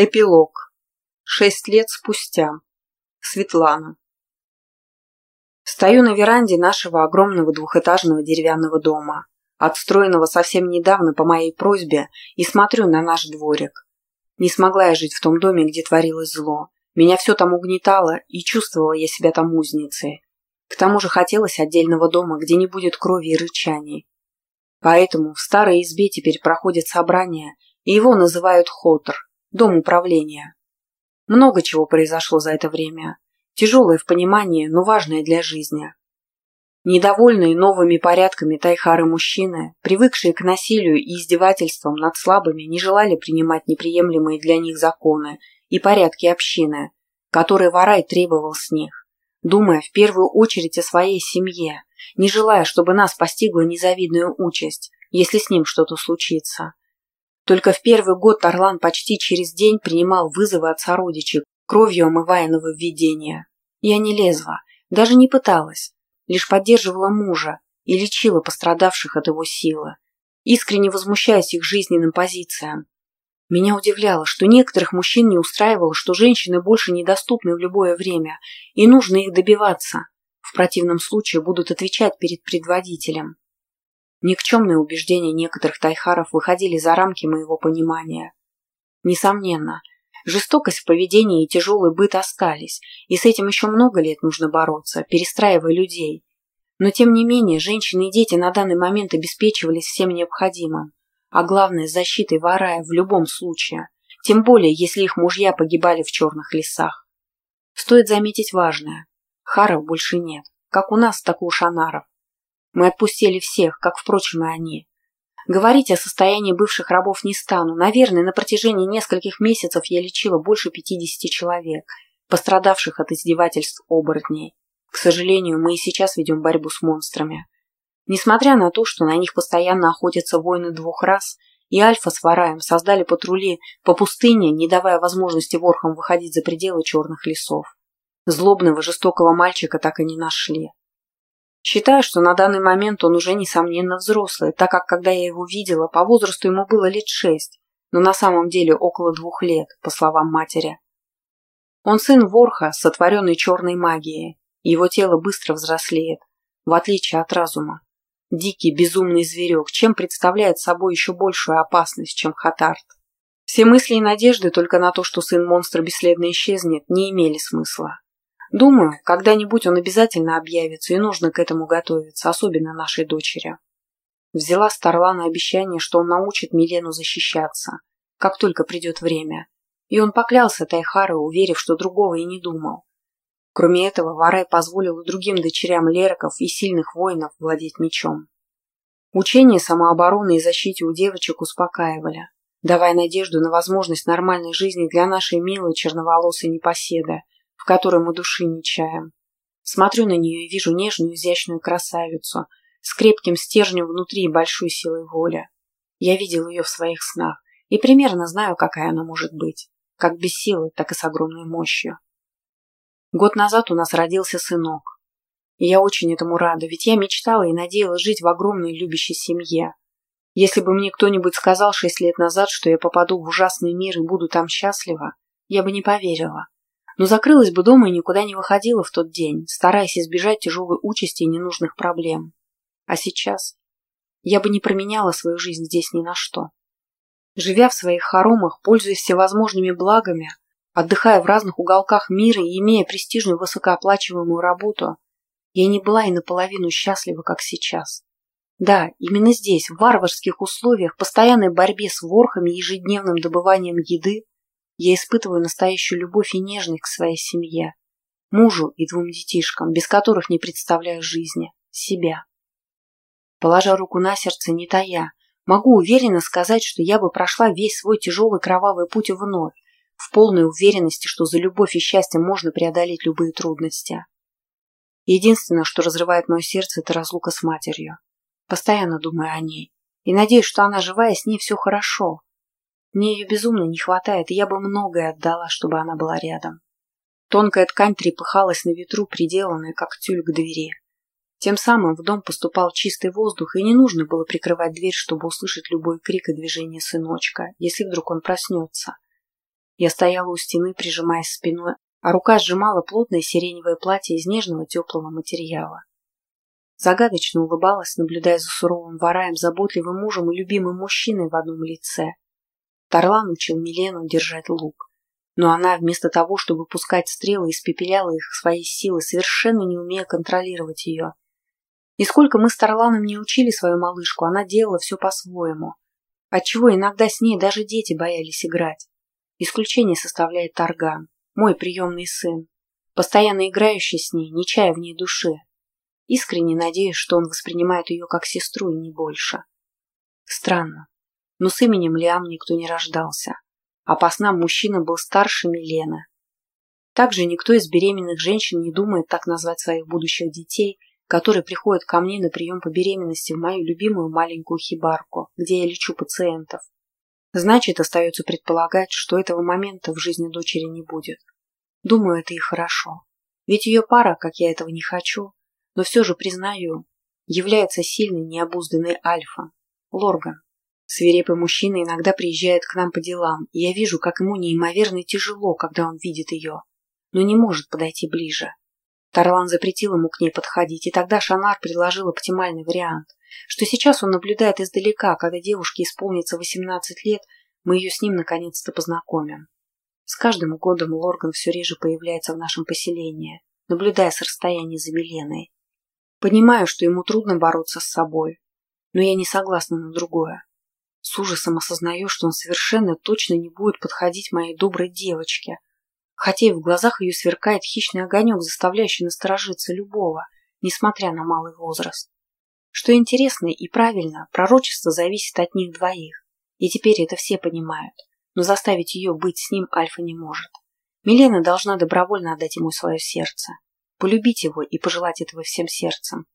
Эпилог. Шесть лет спустя. Светлана. Стою на веранде нашего огромного двухэтажного деревянного дома, отстроенного совсем недавно по моей просьбе, и смотрю на наш дворик. Не смогла я жить в том доме, где творилось зло. Меня все там угнетало, и чувствовала я себя там узницей. К тому же хотелось отдельного дома, где не будет крови и рычаний. Поэтому в старой избе теперь проходят собрания, и его называют Хотр – дом управления. Много чего произошло за это время. Тяжелое в понимании, но важное для жизни. Недовольные новыми порядками тайхары-мужчины, привыкшие к насилию и издевательствам над слабыми, не желали принимать неприемлемые для них законы и порядки общины, которые Варай требовал с них, думая в первую очередь о своей семье, не желая, чтобы нас постигла незавидная участь, если с ним что-то случится. Только в первый год Тарлан почти через день принимал вызовы от сородичей, кровью омывая нововведения. Я не лезла, даже не пыталась, лишь поддерживала мужа и лечила пострадавших от его силы, искренне возмущаясь их жизненным позициям. Меня удивляло, что некоторых мужчин не устраивало, что женщины больше недоступны в любое время, и нужно их добиваться. В противном случае будут отвечать перед предводителем. Никчемные убеждения некоторых тайхаров выходили за рамки моего понимания. Несомненно, жестокость в поведении и тяжелый быт остались, и с этим еще много лет нужно бороться, перестраивая людей. Но тем не менее, женщины и дети на данный момент обеспечивались всем необходимым, а главное – защитой варая в любом случае, тем более, если их мужья погибали в черных лесах. Стоит заметить важное – харов больше нет, как у нас, так и у шанаров. Мы отпустили всех, как, впрочем, и они. Говорить о состоянии бывших рабов не стану. Наверное, на протяжении нескольких месяцев я лечила больше 50 человек, пострадавших от издевательств оборотней. К сожалению, мы и сейчас ведем борьбу с монстрами. Несмотря на то, что на них постоянно охотятся воины двух рас, и Альфа с Вараем создали патрули по пустыне, не давая возможности ворхам выходить за пределы черных лесов. Злобного, жестокого мальчика так и не нашли. Считаю, что на данный момент он уже, несомненно, взрослый, так как, когда я его видела, по возрасту ему было лет шесть, но на самом деле около двух лет, по словам матери. Он сын Ворха, сотворенный черной магией, его тело быстро взрослеет, в отличие от разума. Дикий, безумный зверек, чем представляет собой еще большую опасность, чем Хатарт. Все мысли и надежды только на то, что сын монстра бесследно исчезнет, не имели смысла. Думаю, когда-нибудь он обязательно объявится, и нужно к этому готовиться, особенно нашей дочери. Взяла с Тарлана обещание, что он научит Милену защищаться, как только придет время. И он поклялся Тайхару, уверив, что другого и не думал. Кроме этого, Варай позволил другим дочерям лероков и сильных воинов владеть мечом. Учения самообороны и защите у девочек успокаивали, давая надежду на возможность нормальной жизни для нашей милой черноволосой непоседы, которой мы души не чаем. Смотрю на нее и вижу нежную, изящную красавицу с крепким стержнем внутри и большой силой воли. Я видел ее в своих снах и примерно знаю, какая она может быть, как без силы, так и с огромной мощью. Год назад у нас родился сынок. Я очень этому рада, ведь я мечтала и надеялась жить в огромной любящей семье. Если бы мне кто-нибудь сказал шесть лет назад, что я попаду в ужасный мир и буду там счастлива, я бы не поверила но закрылась бы дома и никуда не выходила в тот день, стараясь избежать тяжелой участи и ненужных проблем. А сейчас я бы не променяла свою жизнь здесь ни на что. Живя в своих хоромах, пользуясь всевозможными благами, отдыхая в разных уголках мира и имея престижную высокооплачиваемую работу, я не была и наполовину счастлива, как сейчас. Да, именно здесь, в варварских условиях, постоянной борьбе с ворхами и ежедневным добыванием еды, я испытываю настоящую любовь и нежность к своей семье, мужу и двум детишкам, без которых не представляю жизни, себя. Положа руку на сердце, не тая, могу уверенно сказать, что я бы прошла весь свой тяжелый кровавый путь вновь, в полной уверенности, что за любовь и счастье можно преодолеть любые трудности. Единственное, что разрывает мое сердце, это разлука с матерью. Постоянно думаю о ней и надеюсь, что она жива и с ней все хорошо, мне ее безумно не хватает, и я бы многое отдала, чтобы она была рядом. Тонкая ткань трепыхалась на ветру, приделанная, как тюль к двери. Тем самым в дом поступал чистый воздух, и не нужно было прикрывать дверь, чтобы услышать любой крик и движение сыночка, если вдруг он проснется. Я стояла у стены, прижимаясь спиной, а рука сжимала плотное сиреневое платье из нежного теплого материала. Загадочно улыбалась, наблюдая за суровым вараем, заботливым мужем и любимым мужчиной в одном лице. Тарлан учил Милену держать лук. Но она, вместо того, чтобы пускать стрелы, испепеляла их своей силой, совершенно не умея контролировать ее. И сколько мы с Тарланом не учили свою малышку, она делала все по-своему. Отчего иногда с ней даже дети боялись играть. Исключение составляет Тарган, мой приемный сын, постоянно играющий с ней, не чая в ней души. Искренне надеюсь, что он воспринимает ее как сестру и не больше. Странно, но с именем Лиам никто не рождался, а по снам мужчина был старше Милены. Также никто из беременных женщин не думает так назвать своих будущих детей, которые приходят ко мне на прием по беременности в мою любимую маленькую хибарку, где я лечу пациентов. Значит, остается предполагать, что этого момента в жизни дочери не будет. Думаю, это и хорошо. Ведь ее пара, как я этого не хочу, но все же признаю, является сильной, необузданной альфа. Лорган. Свирепый мужчина иногда приезжает к нам по делам, и я вижу, как ему неимоверно тяжело, когда он видит ее, но не может подойти ближе. Тарлан запретил ему к ней подходить, и тогда Шанар предложил оптимальный вариант, что сейчас он наблюдает издалека, когда девушке исполнится 18 лет, мы ее с ним наконец-то познакомим. С каждым годом Лорган все реже появляется в нашем поселении, наблюдая с расстояния за Миленой. Понимаю, что ему трудно бороться с собой, но я не согласна на другое. С ужасом осознаю, что он совершенно точно не будет подходить моей доброй девочке, хотя и в глазах ее сверкает хищный огонек, заставляющий насторожиться любого, несмотря на малый возраст. Что интересно и правильно, пророчество зависит от них двоих, и теперь это все понимают, но заставить ее быть с ним Альфа не может. Милена должна добровольно отдать ему свое сердце полюбить его и пожелать этого всем сердцем.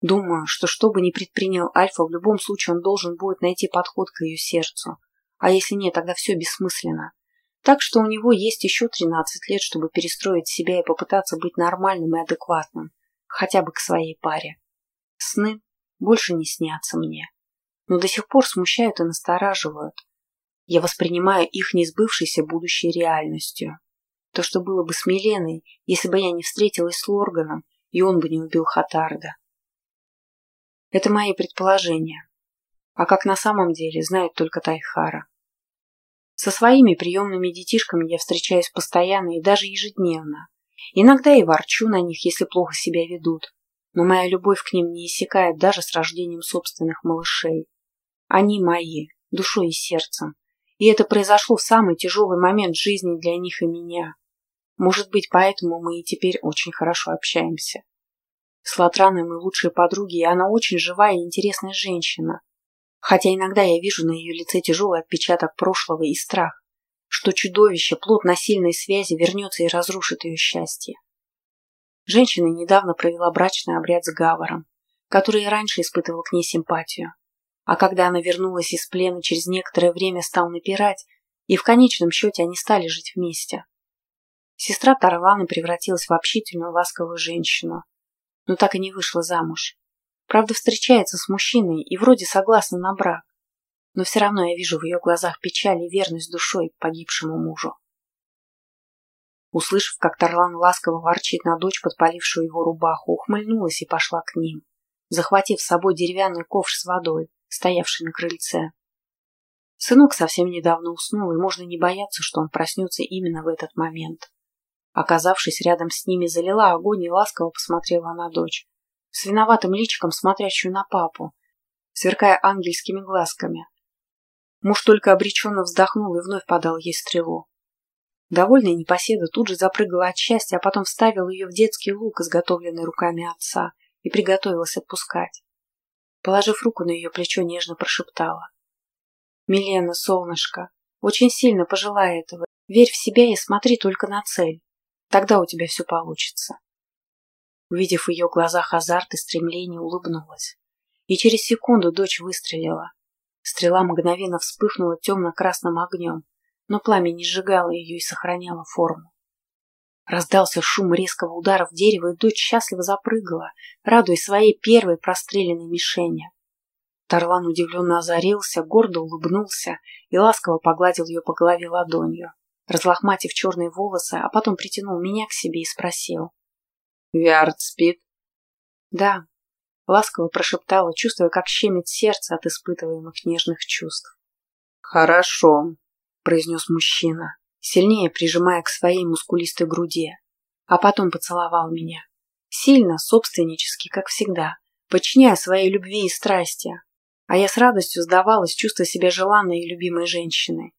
Думаю, что что бы ни предпринял Альфа, в любом случае он должен будет найти подход к ее сердцу. А если нет, тогда все бессмысленно. Так что у него есть еще 13 лет, чтобы перестроить себя и попытаться быть нормальным и адекватным, хотя бы к своей паре. Сны больше не снятся мне, но до сих пор смущают и настораживают. Я воспринимаю их несбывшейся будущей реальностью. То, что было бы с Миленой, если бы я не встретилась с Лорганом, и он бы не убил Хатарда. Это мои предположения. А как на самом деле, знает только Тайхара. Со своими приемными детишками я встречаюсь постоянно и даже ежедневно. Иногда и ворчу на них, если плохо себя ведут. Но моя любовь к ним не иссякает даже с рождением собственных малышей. Они мои, душой и сердцем, и это произошло в самый тяжелый момент жизни для них и меня. Может быть, поэтому мы и теперь очень хорошо общаемся. С Латраной мы лучшие подруги, и она очень живая и интересная женщина. Хотя иногда я вижу на ее лице тяжелый отпечаток прошлого и страх, что чудовище, плод насильной связи, вернется и разрушит ее счастье. Женщина недавно провела брачный обряд с Гаваром, который и раньше испытывал к ней симпатию. А когда она вернулась из плена, через некоторое время стал напирать, и в конечном счете они стали жить вместе. Сестра Тарлана превратилась в общительную, ласковую женщину, но так и не вышла замуж. Правда, встречается с мужчиной и вроде согласна на брак, но все равно я вижу в ее глазах печаль и верность душой погибшему мужу. Услышав, как Тарлан ласково ворчит на дочь, подпалившую его рубаху, ухмыльнулась и пошла к ним, захватив с собой деревянный ковш с водой стоявший на крыльце. Сынок совсем недавно уснул, и можно не бояться, что он проснется именно в этот момент. Оказавшись рядом с ними, залила огонь и ласково посмотрела на дочь, с виноватым личиком смотрящую на папу, сверкая ангельскими глазками. Муж только обреченно вздохнул и вновь подал ей стрелу. Довольная непоседа тут же запрыгала от счастья, а потом вставил ее в детский лук, изготовленный руками отца, и приготовилась отпускать. Положив руку на ее плечо, нежно прошептала. «Милена, солнышко, очень сильно пожелай этого. Верь в себя и смотри только на цель. Тогда у тебя все получится». Увидев в ее глазах азарт и стремление, улыбнулась. И через секунду дочь выстрелила. Стрела мгновенно вспыхнула темно-красным огнем, но пламя не сжигало ее и сохраняло форму. Раздался шум резкого удара в дерево, и дочь счастливо запрыгала, радуясь своей первой простреленной мишени. Тарлан удивленно озарился, гордо улыбнулся и ласково погладил ее по голове ладонью, разлохматив черные волосы, а потом притянул меня к себе и спросил. «Виард спит?» «Да», — ласково прошептала, чувствуя, как щемит сердце от испытываемых нежных чувств. «Хорошо», — произнес мужчина, сильнее прижимая к своей мускулистой груди, а потом поцеловал меня. Сильно, собственнически, как всегда, подчиняя своей любви и страсти, а я с радостью сдавалась, чувствуя себя желанной и любимой женщиной.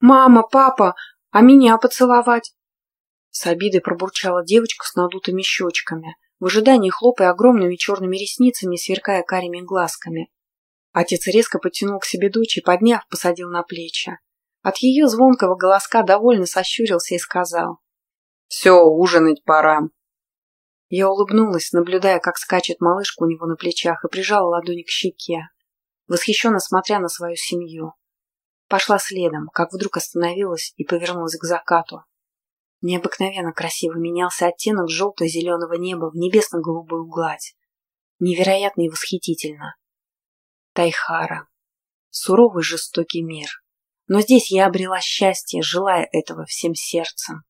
«Мама, папа, а меня поцеловать?» С обидой пробурчала девочка с надутыми щечками, в ожидании хлопая огромными черными ресницами сверкая карими глазками. Отец резко подтянул к себе дочь и, подняв, посадил на плечи. От ее звонкого голоска довольно сощурился и сказал. «Все, ужинать пора». Я улыбнулась, наблюдая, как скачет малышка у него на плечах, и прижала ладони к щеке, восхищенно смотря на свою семью. Пошла следом, как вдруг остановилась и повернулась к закату. Необыкновенно красиво менялся оттенок желто-зеленого неба в небесно-голубую гладь. Невероятно и восхитительно. Тайхара. Суровый жестокий мир. Но здесь я обрела счастье, желая этого всем сердцем.